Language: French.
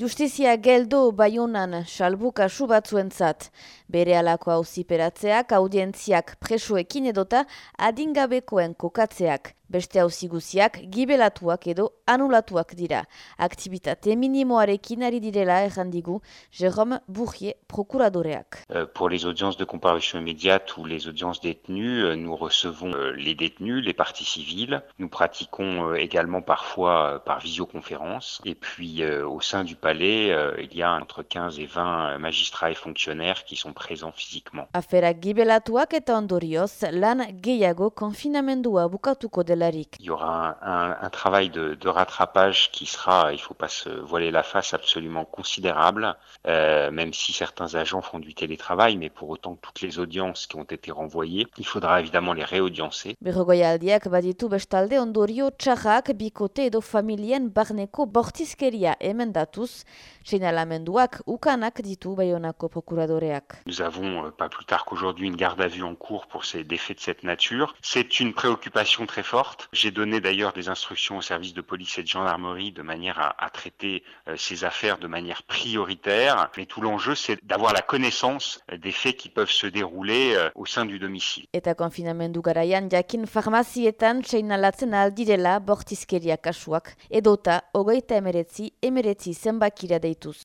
Justizia geldo baiunan salbu kasu batzuentzat. Bere alako auziperatzeak, audientziak presoekin edota adingabekoen kokatzeak. Beste hauzi guziak gibelatuak edo anulatuak dira. Aktivitate minimoarekin ari direla errandigu Jérôme Bourrier, procuradoreak. Euh, pour les audiences de comparution immédiate ou les audiences détenues, euh, nous recevons euh, les détenus, les parties civiles. Nous pratiquons également parfois par visioconférence. Et puis au sein du palais, il y a entre 15 et 20 magistrats et fonctionnaires qui sont présents physiquement. Afera gibelatuak eta ondorioz lan gehiago konfinamendua bukatuko dela il y aura un, un, un travail de, de, rattrapage qui sera, il ne faut pas se voiler la face, absolument considérable, euh, même si certains agents font du télétravail, mais pour autant toutes les audiences qui ont été renvoyées, il faudra évidemment les réaudiencer. Berrogoialdiak baditu bestalde ondorio txarrak bikote edo familien barneko bortizkeria emendatuz, seinalamenduak ukanak ditu bayonako prokuradoreak. Nous avons, euh, pas plus tard qu'aujourd'hui, une garde à vue en cours pour ces défaits de cette nature. C'est une préoccupation très j'ai donné d'ailleurs des instructions aux services de police et de gendarmerie de manière à, traiter euh, ces affaires de manière prioritaire. Mais tout l'enjeu, c'est d'avoir la connaissance des faits qui peuvent se dérouler euh, au sein du domicile.